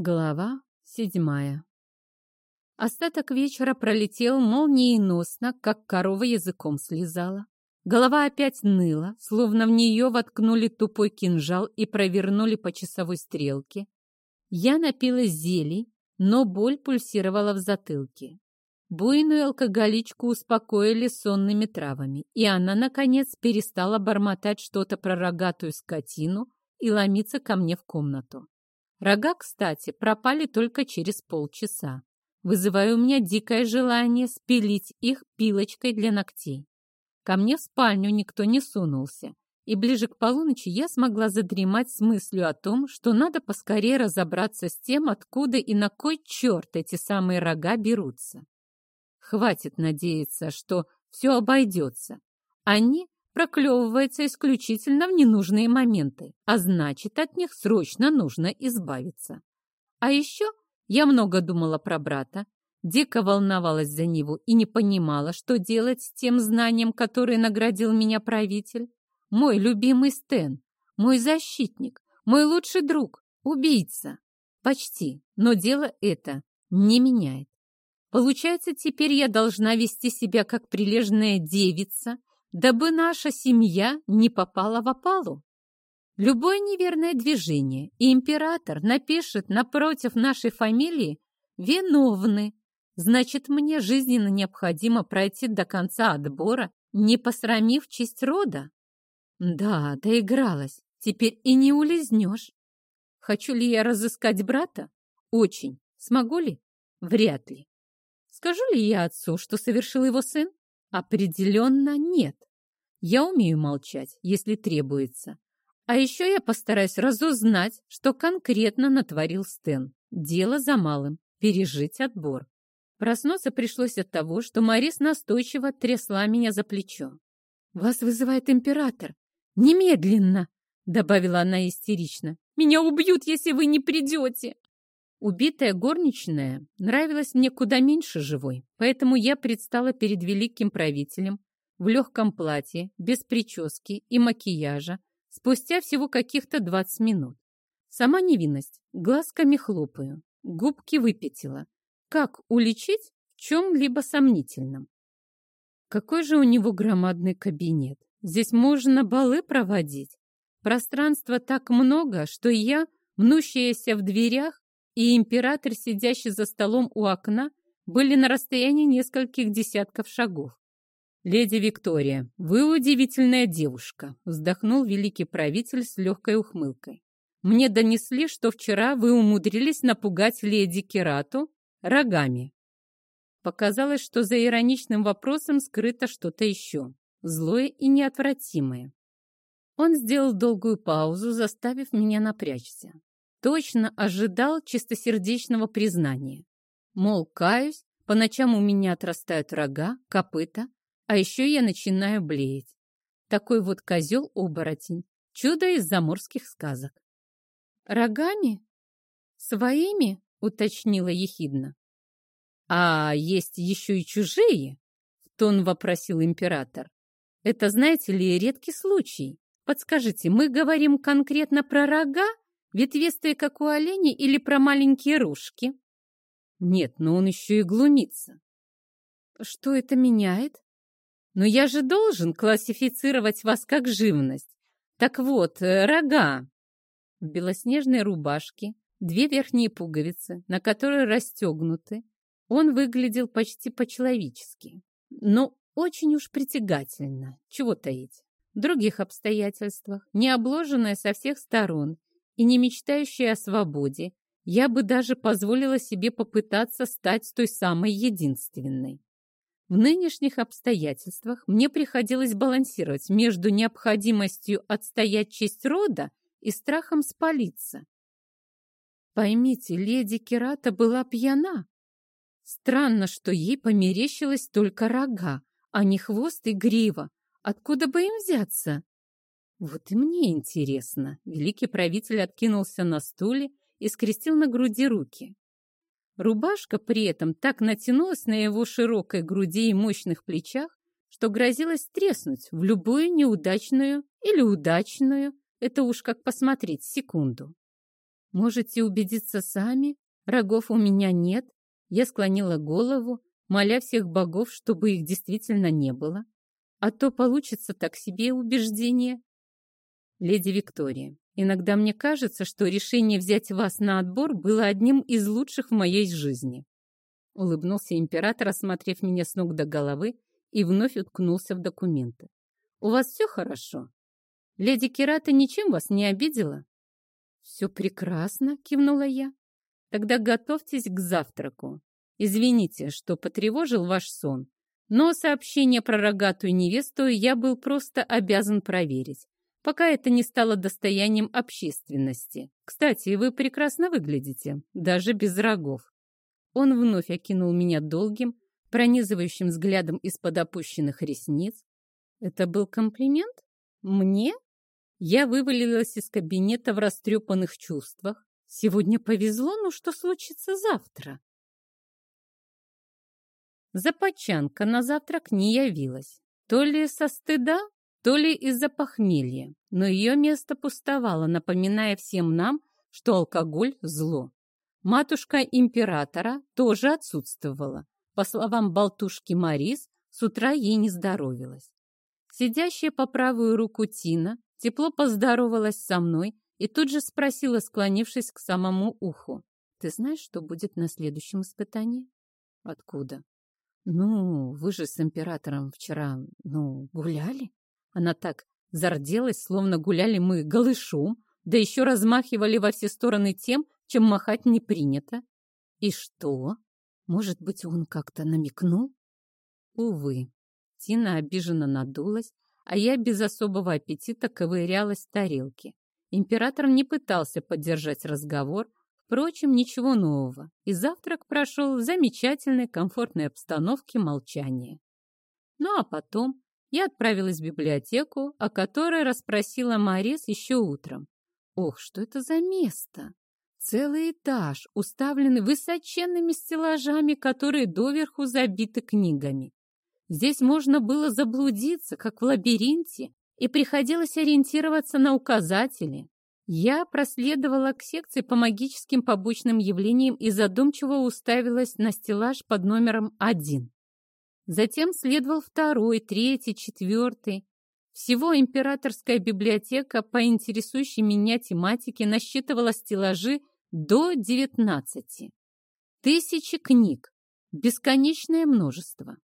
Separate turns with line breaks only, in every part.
Глава седьмая Остаток вечера пролетел молниеносно, как корова языком слезала. Голова опять ныла, словно в нее воткнули тупой кинжал и провернули по часовой стрелке. Я напилась зелий, но боль пульсировала в затылке. Буйную алкоголичку успокоили сонными травами, и она, наконец, перестала бормотать что-то про рогатую скотину и ломиться ко мне в комнату. Рога, кстати, пропали только через полчаса, вызывая у меня дикое желание спилить их пилочкой для ногтей. Ко мне в спальню никто не сунулся, и ближе к полуночи я смогла задремать с мыслью о том, что надо поскорее разобраться с тем, откуда и на кой черт эти самые рога берутся. Хватит надеяться, что все обойдется. Они проклевывается исключительно в ненужные моменты, а значит, от них срочно нужно избавиться. А еще я много думала про брата, дико волновалась за него и не понимала, что делать с тем знанием, которое наградил меня правитель. Мой любимый Стэн, мой защитник, мой лучший друг, убийца. Почти, но дело это не меняет. Получается, теперь я должна вести себя как прилежная девица, дабы наша семья не попала в опалу. Любое неверное движение, и император напишет напротив нашей фамилии «виновны». Значит, мне жизненно необходимо пройти до конца отбора, не посрамив честь рода. Да, доигралась. Теперь и не улизнешь. Хочу ли я разыскать брата? Очень. Смогу ли? Вряд ли. Скажу ли я отцу, что совершил его сын? Определенно нет. Я умею молчать, если требуется. А еще я постараюсь разузнать, что конкретно натворил Стэн. Дело за малым — пережить отбор. Проснуться пришлось от того, что Марис настойчиво трясла меня за плечо. «Вас вызывает император! Немедленно!» — добавила она истерично. «Меня убьют, если вы не придете!» Убитая горничная нравилась мне куда меньше живой, поэтому я предстала перед великим правителем в легком платье, без прически и макияжа, спустя всего каких-то 20 минут. Сама невинность, глазками хлопаю, губки выпятила. Как уличить в чем-либо сомнительном? Какой же у него громадный кабинет. Здесь можно балы проводить. Пространства так много, что я, мнущаяся в дверях, и император, сидящий за столом у окна, были на расстоянии нескольких десятков шагов. «Леди Виктория, вы удивительная девушка», — вздохнул великий правитель с легкой ухмылкой. «Мне донесли, что вчера вы умудрились напугать леди Керату рогами». Показалось, что за ироничным вопросом скрыто что-то еще, злое и неотвратимое. Он сделал долгую паузу, заставив меня напрячься точно ожидал чистосердечного признания. Мол, каюсь, по ночам у меня отрастают рога, копыта, а еще я начинаю блеять. Такой вот козел-оборотень, чудо из заморских сказок. «Рогами? Своими?» — уточнила ехидно. «А есть еще и чужие?» — тон вопросил император. «Это, знаете ли, редкий случай. Подскажите, мы говорим конкретно про рога Ветвистые, как у оленей, или про маленькие ружки? Нет, но он еще и глумится. Что это меняет? Но я же должен классифицировать вас как живность. Так вот, э, рога. В белоснежной рубашке две верхние пуговицы, на которые расстегнуты. Он выглядел почти по-человечески, но очень уж притягательно, чего таить. В других обстоятельствах, не обложенная со всех сторон и не мечтающая о свободе, я бы даже позволила себе попытаться стать той самой единственной. В нынешних обстоятельствах мне приходилось балансировать между необходимостью отстоять честь рода и страхом спалиться. Поймите, леди Керата была пьяна. Странно, что ей померещилось только рога, а не хвост и грива. Откуда бы им взяться? Вот и мне интересно. Великий правитель откинулся на стуле и скрестил на груди руки. Рубашка при этом так натянулась на его широкой груди и мощных плечах, что грозилась треснуть в любую неудачную или удачную, это уж как посмотреть, секунду. Можете убедиться сами, рогов у меня нет. Я склонила голову, моля всех богов, чтобы их действительно не было. А то получится так себе убеждение. Леди Виктория, иногда мне кажется, что решение взять вас на отбор было одним из лучших в моей жизни. Улыбнулся император, осмотрев меня с ног до головы, и вновь уткнулся в документы. «У вас все хорошо? Леди Кирата ничем вас не обидела?» «Все прекрасно», — кивнула я. «Тогда готовьтесь к завтраку. Извините, что потревожил ваш сон, но сообщение про рогатую невесту я был просто обязан проверить, пока это не стало достоянием общественности. Кстати, вы прекрасно выглядите, даже без рогов». Он вновь окинул меня долгим, пронизывающим взглядом из-под опущенных ресниц. Это был комплимент? Мне? Я вывалилась из кабинета в растрепанных чувствах. Сегодня повезло, но что случится завтра? Запачанка на завтрак не явилась. То ли со стыда, то ли из-за похмелья, но ее место пустовало, напоминая всем нам, что алкоголь – зло. Матушка императора тоже отсутствовала. По словам болтушки Марис, с утра ей не здоровилась. Сидящая по правую руку Тина тепло поздоровалась со мной и тут же спросила, склонившись к самому уху. «Ты знаешь, что будет на следующем испытании?» «Откуда?» «Ну, вы же с императором вчера, ну, гуляли?» Она так зарделась, словно гуляли мы голышом, да еще размахивали во все стороны тем, чем махать не принято. «И что?» Может быть, он как-то намекнул? Увы. Тина обиженно надулась, а я без особого аппетита ковырялась в тарелке. Император не пытался поддержать разговор, впрочем, ничего нового, и завтрак прошел в замечательной комфортной обстановке молчания. Ну а потом я отправилась в библиотеку, о которой расспросила Марис еще утром. Ох, что это за место! Целый этаж, уставленный высоченными стеллажами, которые доверху забиты книгами. Здесь можно было заблудиться, как в лабиринте, и приходилось ориентироваться на указатели. Я проследовала к секции по магическим побочным явлениям и задумчиво уставилась на стеллаж под номером один. Затем следовал второй, третий, четвертый. Всего императорская библиотека по интересующей меня тематике насчитывала стеллажи до 19. Тысячи книг, бесконечное множество.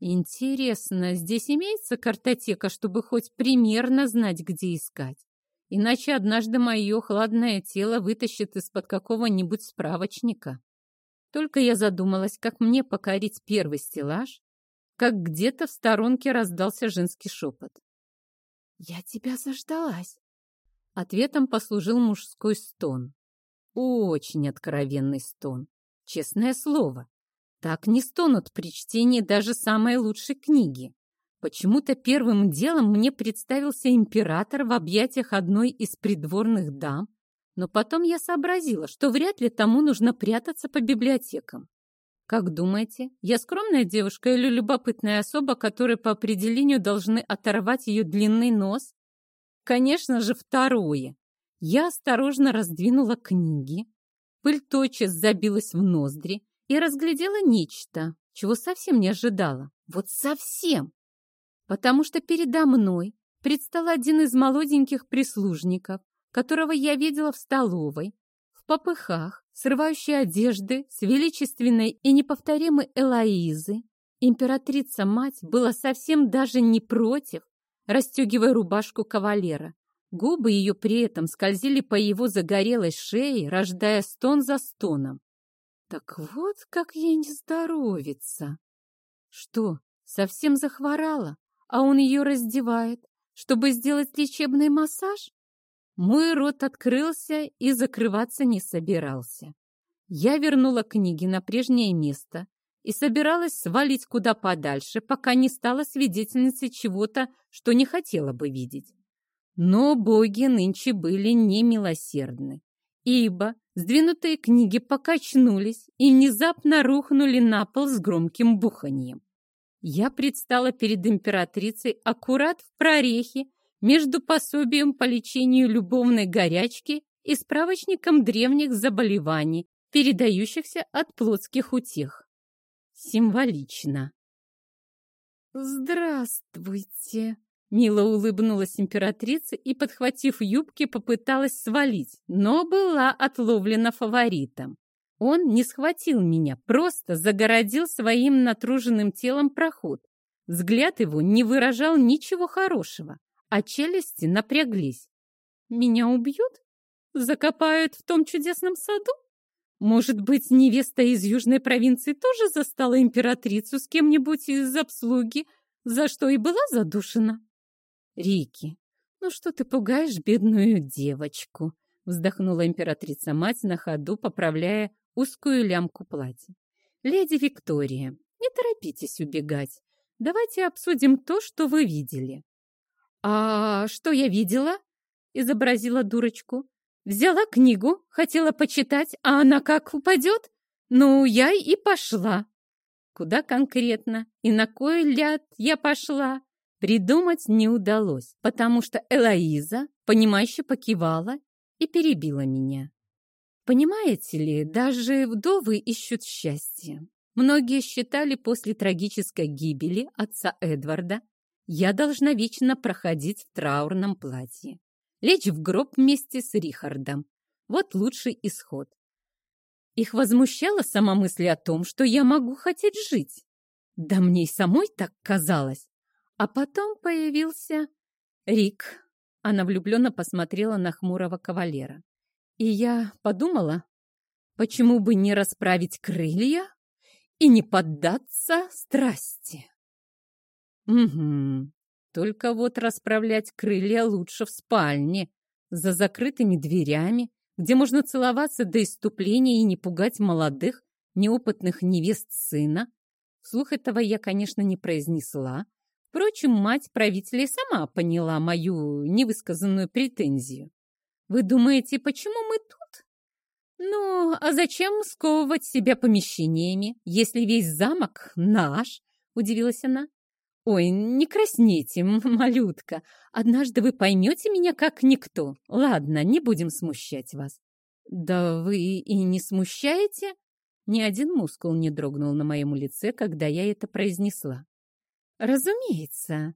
Интересно, здесь имеется картотека, чтобы хоть примерно знать, где искать? Иначе однажды мое хладное тело вытащит из-под какого-нибудь справочника. Только я задумалась, как мне покорить первый стеллаж, как где-то в сторонке раздался женский шепот. «Я тебя заждалась!» Ответом послужил мужской стон. Очень откровенный стон. Честное слово. Так не стонут при чтении даже самой лучшей книги. Почему-то первым делом мне представился император в объятиях одной из придворных дам, но потом я сообразила, что вряд ли тому нужно прятаться по библиотекам. Как думаете, я скромная девушка или любопытная особа, которой по определению должны оторвать ее длинный нос? Конечно же, второе. Я осторожно раздвинула книги, пыль тотчас забилась в ноздри и разглядела нечто, чего совсем не ожидала. Вот совсем! Потому что передо мной предстал один из молоденьких прислужников, которого я видела в столовой, в попыхах, срывающей одежды с величественной и неповторимой Элоизы. Императрица-мать была совсем даже не против, расстегивая рубашку кавалера. Губы ее при этом скользили по его загорелой шее, рождая стон за стоном. Так вот, как ей не здоровится. Что, совсем захворала, а он ее раздевает, чтобы сделать лечебный массаж? Мой рот открылся и закрываться не собирался. Я вернула книги на прежнее место и собиралась свалить куда подальше, пока не стала свидетельницей чего-то, что не хотела бы видеть. Но боги нынче были немилосердны, ибо сдвинутые книги покачнулись и внезапно рухнули на пол с громким буханьем. Я предстала перед императрицей аккурат в прорехе между пособием по лечению любовной горячки и справочником древних заболеваний, передающихся от плотских утех. Символично. «Здравствуйте!» Мило улыбнулась императрица и, подхватив юбки, попыталась свалить, но была отловлена фаворитом. Он не схватил меня, просто загородил своим натруженным телом проход. Взгляд его не выражал ничего хорошего, а челюсти напряглись. «Меня убьют? Закопают в том чудесном саду? Может быть, невеста из южной провинции тоже застала императрицу с кем-нибудь из обслуги, за что и была задушена?» «Рики, ну что ты пугаешь бедную девочку?» вздохнула императрица-мать на ходу, поправляя узкую лямку платья. «Леди Виктория, не торопитесь убегать. Давайте обсудим то, что вы видели». «А что я видела?» — изобразила дурочку. «Взяла книгу, хотела почитать, а она как упадет? Ну, я и пошла». Куда конкретно и на кой ляд я пошла, придумать не удалось, потому что Элоиза, понимающе покивала и перебила меня. Понимаете ли, даже вдовы ищут счастье. Многие считали после трагической гибели отца Эдварда, я должна вечно проходить в траурном платье, лечь в гроб вместе с Рихардом. Вот лучший исход. Их возмущала сама мысль о том, что я могу хотеть жить. Да мне и самой так казалось. А потом появился Рик. Она влюбленно посмотрела на хмурого кавалера. И я подумала, почему бы не расправить крылья и не поддаться страсти. Угу. Только вот расправлять крылья лучше в спальне, за закрытыми дверями, где можно целоваться до иступления и не пугать молодых, неопытных невест сына. Слух этого я, конечно, не произнесла. Впрочем, мать правителя сама поняла мою невысказанную претензию. Вы думаете, почему мы тут? Ну, а зачем сковывать себя помещениями, если весь замок наш? Удивилась она. Ой, не краснейте, малютка. Однажды вы поймете меня как никто. Ладно, не будем смущать вас. Да вы и не смущаете? Ни один мускул не дрогнул на моем лице, когда я это произнесла. Разумеется.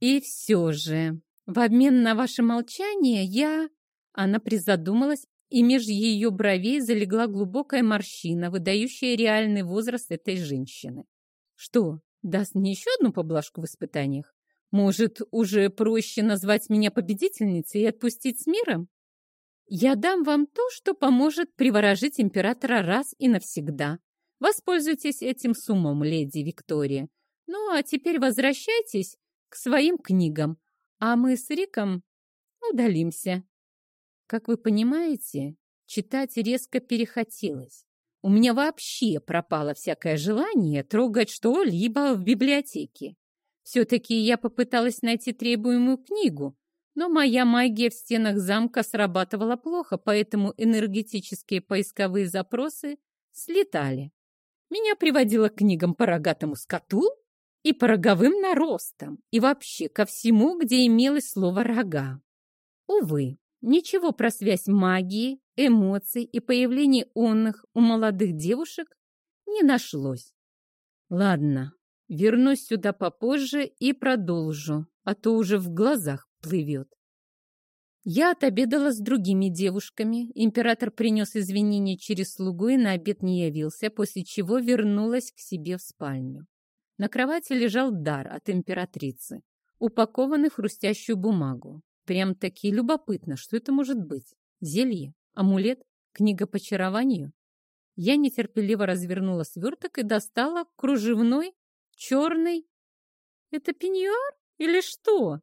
И все же, в обмен на ваше молчание я... Она призадумалась, и меж ее бровей залегла глубокая морщина, выдающая реальный возраст этой женщины. Что, даст мне еще одну поблажку в испытаниях? Может, уже проще назвать меня победительницей и отпустить с миром? Я дам вам то, что поможет приворожить императора раз и навсегда. Воспользуйтесь этим с леди Виктория. Ну, а теперь возвращайтесь к своим книгам, а мы с Риком удалимся. Как вы понимаете, читать резко перехотелось. У меня вообще пропало всякое желание трогать что-либо в библиотеке. Все-таки я попыталась найти требуемую книгу, но моя магия в стенах замка срабатывала плохо, поэтому энергетические поисковые запросы слетали. Меня приводила к книгам по рогатому скоту и по роговым наростам, и вообще ко всему, где имелось слово «рога». Увы, Ничего про связь магии, эмоций и появление онных у молодых девушек не нашлось. Ладно, вернусь сюда попозже и продолжу, а то уже в глазах плывет. Я отобедала с другими девушками. Император принес извинения через слугу и на обед не явился, после чего вернулась к себе в спальню. На кровати лежал дар от императрицы, упакованный в хрустящую бумагу. Прям-таки любопытно, что это может быть. Зелье? Амулет? Книга по чарованию? Я нетерпеливо развернула сверток и достала кружевной, черный. Это пеньюар или что?